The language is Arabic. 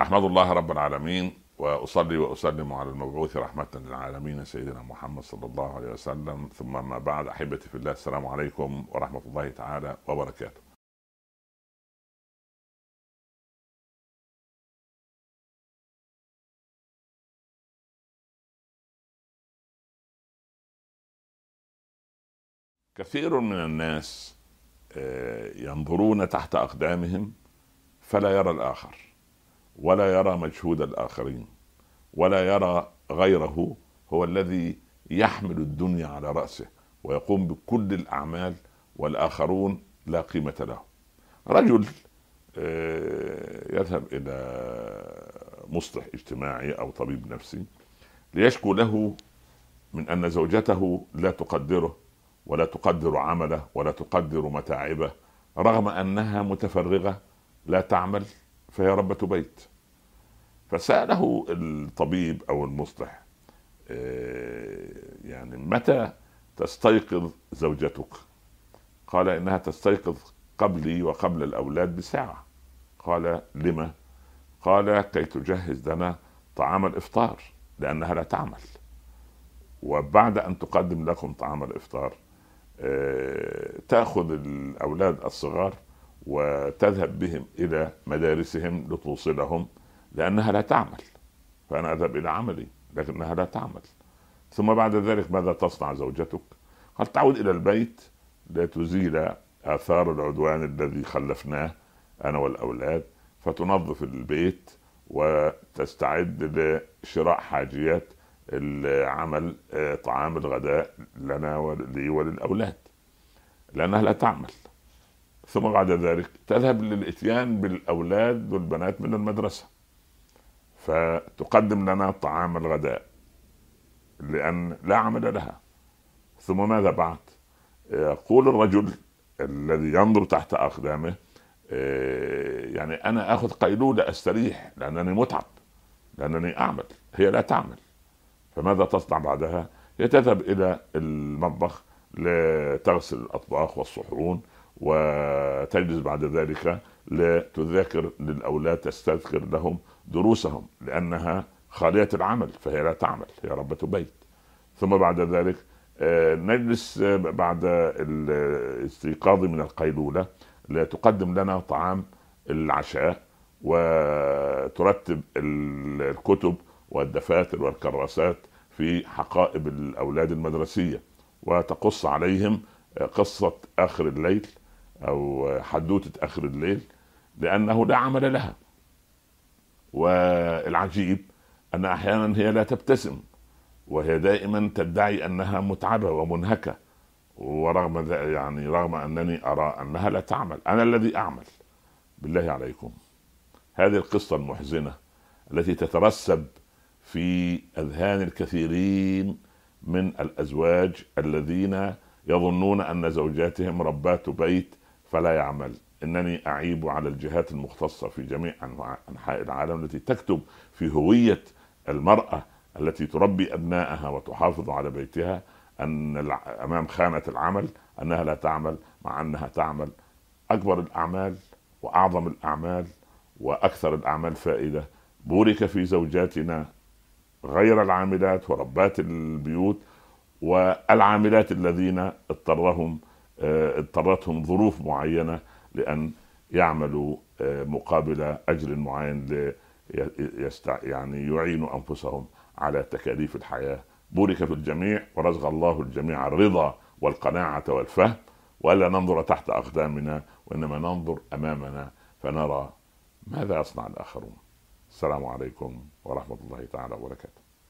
أحمد الله رب العالمين وأصلي وأسلم على المبعوث رحمة للعالمين سيدنا محمد صلى الله عليه وسلم ثم ما بعد أحبتي في الله السلام عليكم ورحمة الله تعالى وبركاته. كثير من الناس آه، ينظرون تحت أقدامهم فلا يرى الآخر ولا يرى مجهود الآخرين ولا يرى غيره هو الذي يحمل الدنيا على رأسه ويقوم بكل الأعمال والآخرون لا قيمة له. رجل آه، يذهب إلى مصلح اجتماعي أو طبيب نفسي ليشكو له من أن زوجته لا تقدره ولا تقدر عمله ولا تقدر متاعبه رغم أنها متفرغة لا تعمل. فهي ربة بيت فسأله الطبيب أو المصلح آه، يعني متى تستيقظ زوجتك؟ قال إنها تستيقظ قبلي وقبل الأولاد بساعة. قال لما؟ قال كي تجهز لنا طعام الإفطار لأنها لا تعمل. وبعد أن تقدم لكم طعام الإفطار آه، تأخذ الأولاد الصغار وتذهب بهم إلى مدارسهم لتوصلهم لأنها لا تعمل. فأنا أذهب إلى عملي لكنها لا تعمل. ثم بعد ذلك ماذا تصنع زوجتك؟ قال تعود إلى البيت لتزيل آثار العدوان الذي خلفناه أنا والأولاد فتنظف البيت وتستعد لشراء حاجيات العمل آه، طعام الغداء لنا ولي وللأولاد. لأنها لا تعمل. ثم بعد ذلك تذهب للإتيان بالأولاد والبنات من المدرسة. فتقدم لنا طعام الغداء لأن لا عمل لها. ثم ماذا بعد؟ يقول الرجل الذي ينظر تحت أقدامه إيه، يعني أنا آخذ قيلولة أستريح لأنني متعب لأنني أعمل. هي لا تعمل. فماذا تصنع بعدها؟ هي تذهب إلى المطبخ لتغسل الأطباق والصحون وتجلس بعد ذلك لتذاكر للأولاد تستذكر لهم دروسهم لأنها خالية العمل فهي لا تعمل هي ربة بيت. ثم بعد ذلك آه، نجلس بعد الاستيقاظ من القيلولة لتقدم لنا طعام العشاء وترتب الكتب والدفاتر والكراسات في حقائب الأولاد المدرسية وتقص عليهم قصة آخر الليل أو حدوتة آخر الليل لأنه لا عمل لها. والعجيب أن أحيانا هي لا تبتسم وهي دائما تدعي أنها متعبة ومنهكة ورغم يعني رغم أنني أرى أنها لا تعمل. أنا الذي أعمل. بالله عليكم. هذه القصة المحزنة التي تترسب في أذهان الكثيرين من الأزواج الذين يظنون أن زوجاتهم ربات بيت فلا يعمل. إنني أعيب على الجهات المختصة في جميع انحاء العالم التي تكتب في هوية المرأة التي تربي أبنائها وتحافظ على بيتها أن أمام خانة العمل أنها لا تعمل مع أنها تعمل. أكبر الأعمال وأعظم الأعمال وأكثر الأعمال فائدة. بورك في زوجاتنا غير العاملات وربات البيوت والعاملات الذين اضطرهم اضطرتهم ظروف معينة لأن يعملوا آه، مقابل أجر معين يستع... يعني يعينوا أنفسهم على تكاليف الحياة. بورك في الجميع ورزق الله الجميع الرضا والقناعة والفهم وألا ننظر تحت أقدامنا وإنما ننظر أمامنا فنرى ماذا يصنع الآخرون. السلام عليكم ورحمة الله تعالى وبركاته.